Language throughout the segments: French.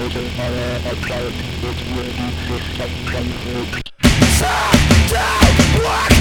major error be this group. Stop! Don't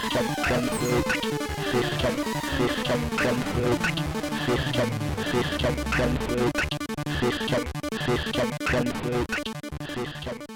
system, system, system,